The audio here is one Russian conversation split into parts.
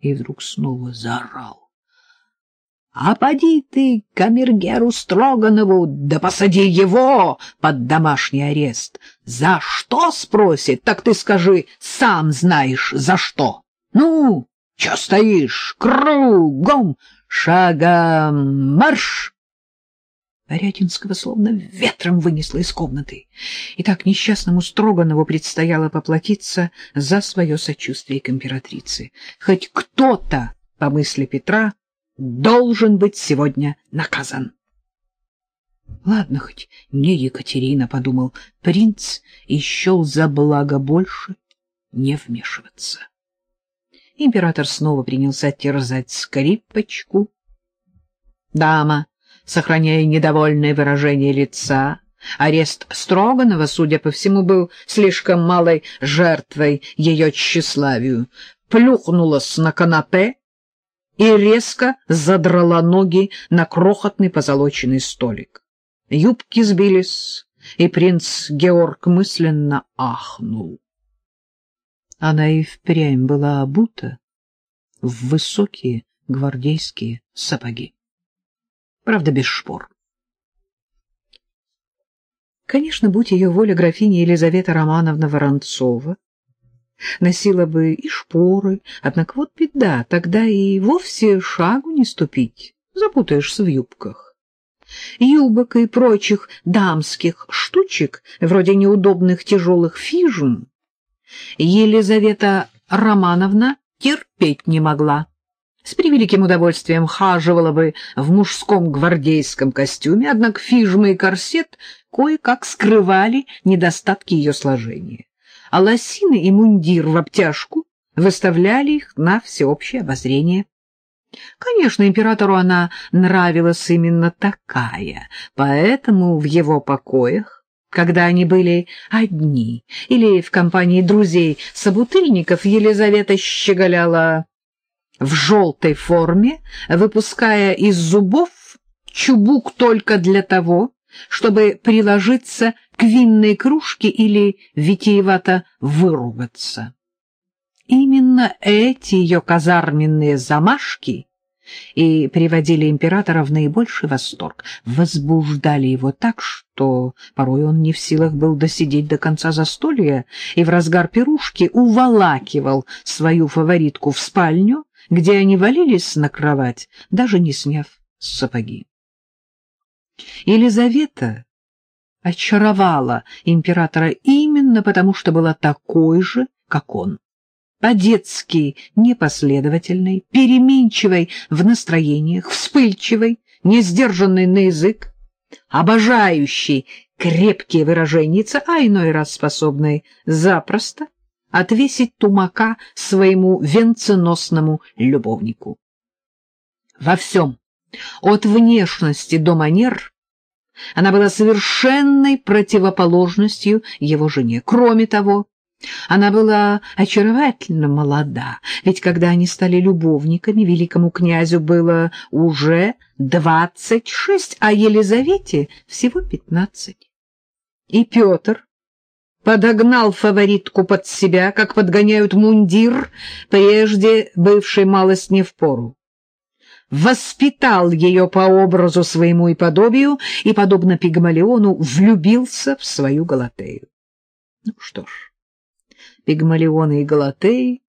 и вдруг снова заорал. — А поди ты камергеру Строганову, да посади его под домашний арест. За что, спросит, так ты скажи, сам знаешь, за что. Ну, чё стоишь, кругом, шагом марш! Борятинского словно ветром вынесло из комнаты. И так несчастному Строганову предстояло поплатиться за свое сочувствие к императрице. Хоть кто-то, по мысли Петра, должен быть сегодня наказан. Ладно, хоть не Екатерина, — подумал принц, и за благо больше не вмешиваться. Император снова принялся терзать скрипочку. Дама сохраняя недовольное выражение лица. Арест Строганова, судя по всему, был слишком малой жертвой ее тщеславию. Плюхнулась на канапе и резко задрала ноги на крохотный позолоченный столик. Юбки сбились, и принц Георг мысленно ахнул. Она и впрямь была обута в высокие гвардейские сапоги правда, без шпор. Конечно, будь ее воля графиня Елизавета Романовна Воронцова, носила бы и шпоры, однако вот беда, тогда и вовсе шагу не ступить, запутаешься в юбках. Юбок и прочих дамских штучек, вроде неудобных тяжелых фижм, Елизавета Романовна терпеть не могла с превеликим удовольствием хаживала бы в мужском гвардейском костюме, однако фижма и корсет кое-как скрывали недостатки ее сложения, а лосины и мундир в обтяжку выставляли их на всеобщее обозрение. Конечно, императору она нравилась именно такая, поэтому в его покоях, когда они были одни или в компании друзей-собутыльников, Елизавета щеголяла в желтой форме, выпуская из зубов чубук только для того, чтобы приложиться к винной кружке или витиевато выругаться. Именно эти ее казарменные замашки и приводили императора в наибольший восторг, возбуждали его так, что порой он не в силах был досидеть до конца застолья и в разгар пирушки уволакивал свою фаворитку в спальню, где они валились на кровать, даже не сняв сапоги. Елизавета очаровала императора именно потому, что была такой же, как он. По-детски непоследовательной, переменчивой в настроениях, вспыльчивой, несдержанной на язык, обожающей крепкие выраженницы, а иной раз способной запросто отвесить тумака своему венценосному любовнику. Во всем, от внешности до манер, она была совершенной противоположностью его жене. Кроме того, она была очаровательно молода, ведь когда они стали любовниками, великому князю было уже двадцать шесть, а Елизавете всего пятнадцать. И Петр подогнал фаворитку под себя, как подгоняют мундир, прежде бывший малость не в пору. Воспитал ее по образу своему и подобию и, подобно Пигмалиону, влюбился в свою Галатею. Ну что ж, Пигмалионы и Галатеи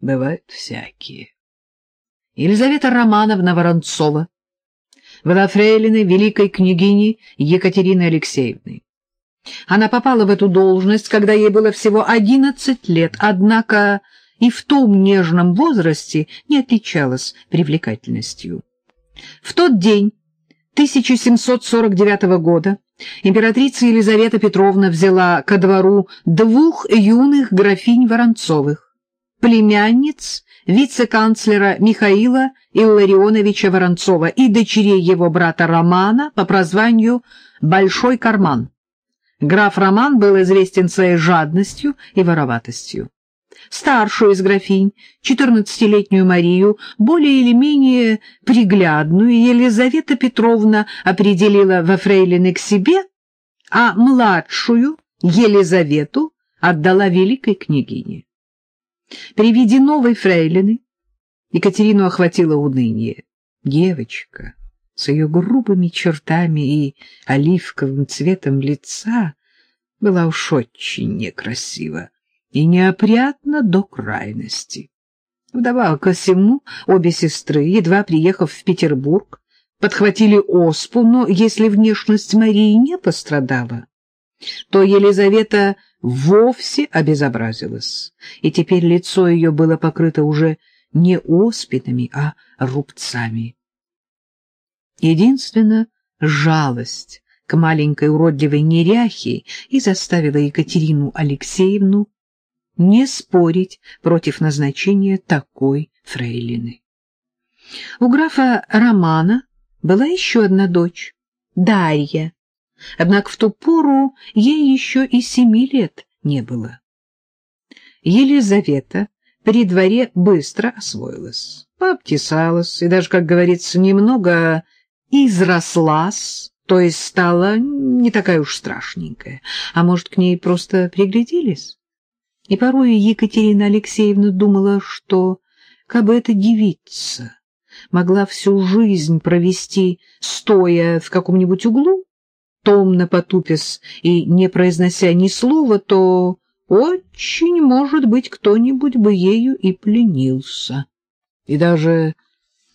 бывают всякие. Елизавета Романовна Воронцова была фрейлиной великой княгини Екатерины Алексеевны. Она попала в эту должность, когда ей было всего одиннадцать лет, однако и в том нежном возрасте не отличалась привлекательностью. В тот день 1749 года императрица Елизавета Петровна взяла ко двору двух юных графинь Воронцовых, племянниц вице-канцлера Михаила Илларионовича Воронцова и дочерей его брата Романа по прозванию «Большой карман». Граф Роман был известен своей жадностью и вороватостью. Старшую из графинь, четырнадцатилетнюю Марию, более или менее приглядную, Елизавета Петровна определила во фрейлины к себе, а младшую, Елизавету, отдала великой княгине. При виде новой фрейлины Екатерину охватило уныние. Девочка с ее грубыми чертами и оливковым цветом лица была уж очень некрасива и неопрятна до крайности. Вдобавок ко всему, обе сестры, едва приехав в Петербург, подхватили оспу, но если внешность Марии не пострадала, то Елизавета вовсе обезобразилась, и теперь лицо ее было покрыто уже не оспинами, а рубцами. Единственно, жалость к маленькой уродливой неряхе и заставила Екатерину Алексеевну не спорить против назначения такой фрейлины. У графа Романа была еще одна дочь, Дарья, однако в ту пору ей еще и семи лет не было. Елизавета при дворе быстро освоилась, пообтесалась и даже, как говорится, немного изрослась, то есть стала не такая уж страшненькая, а может, к ней просто пригляделись? И порой Екатерина Алексеевна думала, что, как бы эта девица могла всю жизнь провести, стоя в каком-нибудь углу, томно потупясь и не произнося ни слова, то очень, может быть, кто-нибудь бы ею и пленился, и даже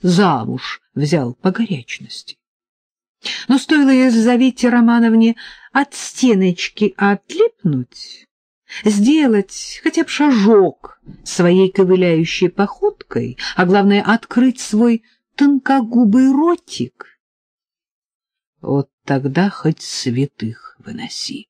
замуж взял по горячности. Но стоило Елизавете Романовне от стеночки отлипнуть, сделать хотя бы шажок своей ковыляющей походкой, а главное — открыть свой тонкогубый ротик. Вот тогда хоть святых выноси.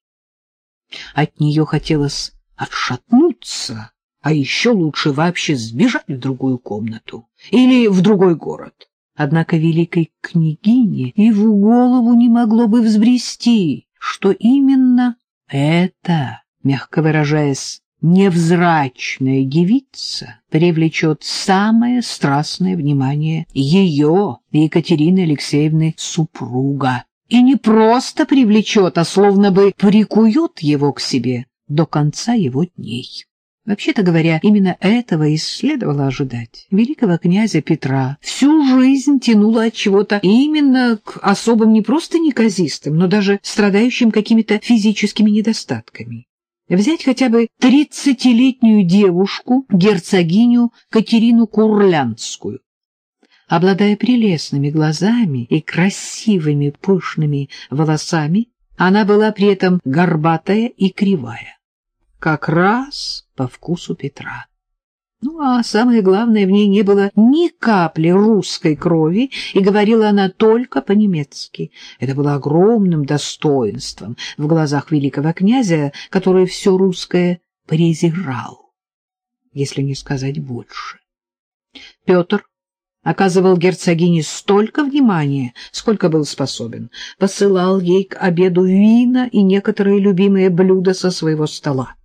От нее хотелось отшатнуться, а еще лучше вообще сбежать в другую комнату или в другой город. Однако великой княгине и в голову не могло бы взбрести, что именно это мягко выражаясь, невзрачная девица привлечет самое страстное внимание ее, Екатерины Алексеевны, супруга. И не просто привлечет, а словно бы прикует его к себе до конца его дней. Вообще-то говоря, именно этого и следовало ожидать. Великого князя Петра всю жизнь тянуло от чего-то именно к особым не просто неказистым, но даже страдающим какими-то физическими недостатками. Взять хотя бы тридцатилетнюю девушку, герцогиню Катерину Курлянскую. Обладая прелестными глазами и красивыми пышными волосами, она была при этом горбатая и кривая, как раз по вкусу Петра. Ну, а самое главное, в ней не было ни капли русской крови, и говорила она только по-немецки. Это было огромным достоинством в глазах великого князя, который все русское презирал, если не сказать больше. Петр оказывал герцогине столько внимания, сколько был способен, посылал ей к обеду вина и некоторые любимые блюда со своего стола.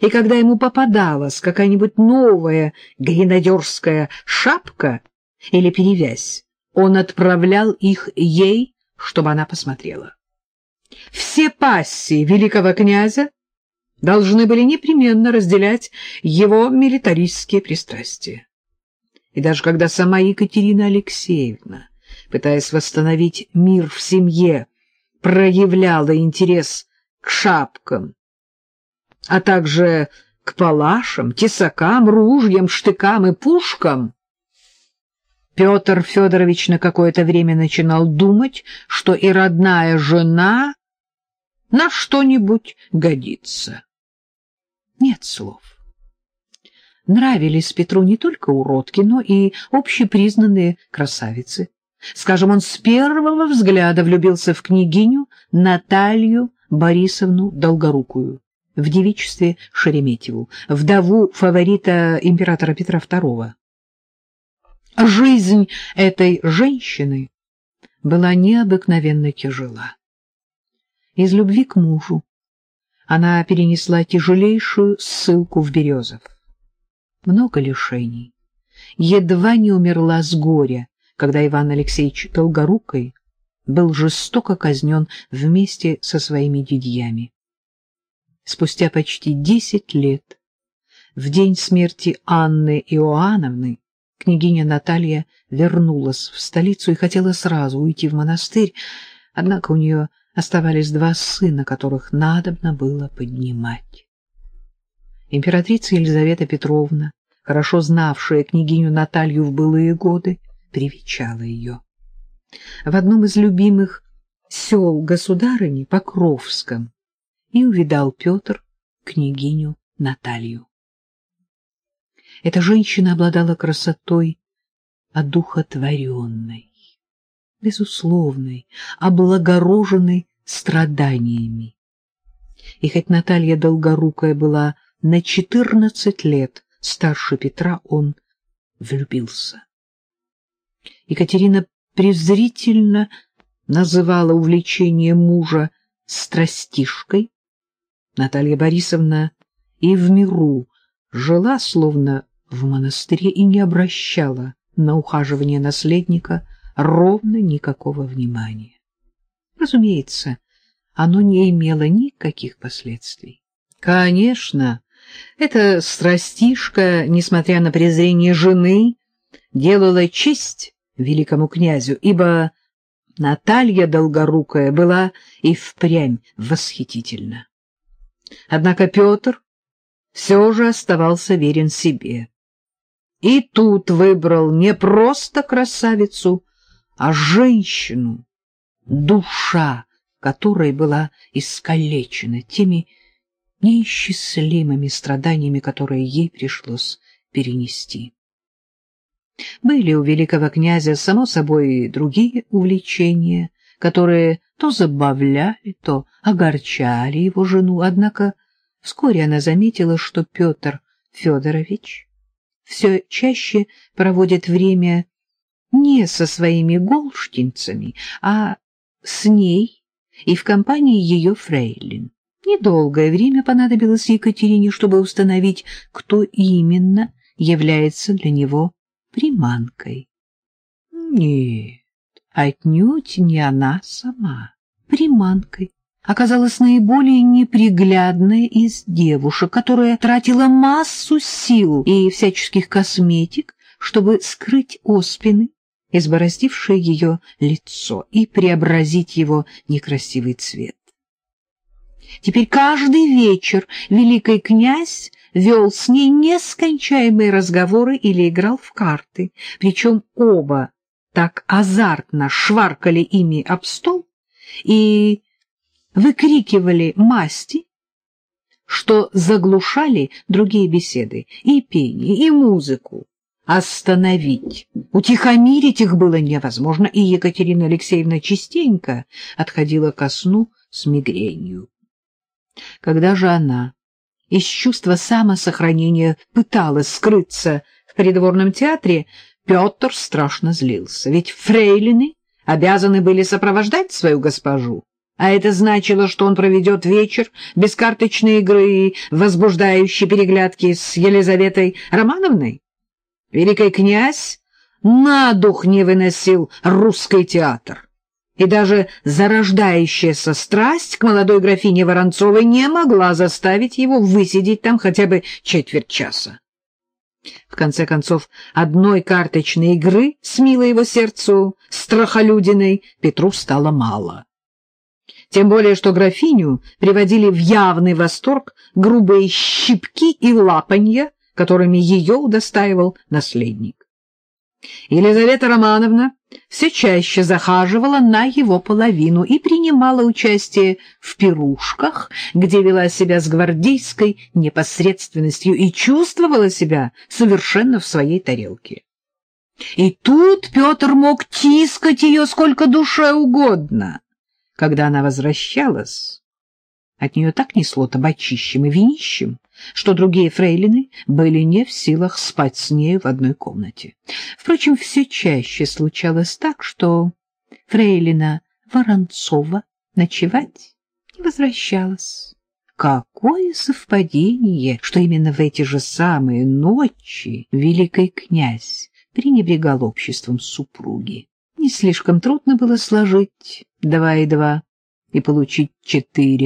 И когда ему попадалась какая-нибудь новая гренадерская шапка или перевязь, он отправлял их ей, чтобы она посмотрела. Все пассии великого князя должны были непременно разделять его милитаристские пристрастия. И даже когда сама Екатерина Алексеевна, пытаясь восстановить мир в семье, проявляла интерес к шапкам а также к палашам, тесакам, ружьям, штыкам и пушкам. Петр Федорович на какое-то время начинал думать, что и родная жена на что-нибудь годится. Нет слов. Нравились Петру не только уродки, но и общепризнанные красавицы. Скажем, он с первого взгляда влюбился в княгиню Наталью Борисовну Долгорукую в девичестве Шереметьеву, вдову фаворита императора Петра II. Жизнь этой женщины была необыкновенно тяжела. Из любви к мужу она перенесла тяжелейшую ссылку в Березов. Много лишений. Едва не умерла с горя, когда Иван Алексеевич Долгорукой был жестоко казнен вместе со своими дядьями спустя почти десять лет, в день смерти Анны Иоанновны, княгиня Наталья вернулась в столицу и хотела сразу уйти в монастырь, однако у нее оставались два сына, которых надобно было поднимать. Императрица Елизавета Петровна, хорошо знавшая княгиню Наталью в былые годы, привечала ее. В одном из любимых сел государыни, Покровском, и увидал Петр княгиню Наталью. Эта женщина обладала красотой одухотворенной, безусловной, облагороженной страданиями. И хоть Наталья Долгорукая была на четырнадцать лет старше Петра, он влюбился. Екатерина презрительно называла увлечение мужа страстишкой. Наталья Борисовна и в миру жила словно в монастыре и не обращала на ухаживание наследника ровно никакого внимания. Разумеется, оно не имело никаких последствий. Конечно, эта страстишка, несмотря на презрение жены, делала честь великому князю, ибо Наталья Долгорукая была и впрямь восхитительна. Однако Петр все же оставался верен себе. И тут выбрал не просто красавицу, а женщину, душа которой была искалечена теми неисчислимыми страданиями, которые ей пришлось перенести. Были у великого князя, само собой, другие увлечения, которые то забавляли, то огорчали его жену, однако вскоре она заметила, что Петр Федорович все чаще проводит время не со своими голштинцами, а с ней и в компании ее фрейлин. Недолгое время понадобилось Екатерине, чтобы установить, кто именно является для него приманкой. Нет, отнюдь не она сама. Приманкой оказалась наиболее неприглядная из девушек, которая тратила массу сил и всяческих косметик, чтобы скрыть оспины, избороздившее ее лицо, и преобразить его некрасивый цвет. Теперь каждый вечер великий князь вел с ней нескончаемые разговоры или играл в карты, причем оба так азартно шваркали ими об стол и выкрикивали масти, что заглушали другие беседы, и пение, и музыку. Остановить, утихомирить их было невозможно, и Екатерина Алексеевна частенько отходила ко сну с мигренью. Когда же она из чувства самосохранения пыталась скрыться в придворном театре, Петр страшно злился, ведь фрейлины обязаны были сопровождать свою госпожу, а это значило, что он проведет вечер без карточной игры и возбуждающей переглядки с Елизаветой Романовной. Великий князь на дух не выносил русский театр и даже зарождающаяся страсть к молодой графине Воронцовой не могла заставить его высидеть там хотя бы четверть часа. В конце концов, одной карточной игры с милой его сердцу, страхолюдиной, Петру стало мало. Тем более, что графиню приводили в явный восторг грубые щипки и лапанья, которыми ее удостаивал наследник. Елизавета Романовна все чаще захаживала на его половину и принимала участие в пирушках, где вела себя с гвардейской непосредственностью и чувствовала себя совершенно в своей тарелке. И тут Петр мог тискать ее сколько душе угодно. Когда она возвращалась, от нее так несло табачищем и винищем, что другие фрейлины были не в силах спать с нею в одной комнате. Впрочем, все чаще случалось так, что фрейлина Воронцова ночевать не возвращалась. Какое совпадение, что именно в эти же самые ночи великий князь пренебрегал обществом супруги. Не слишком трудно было сложить два и два и получить четыре.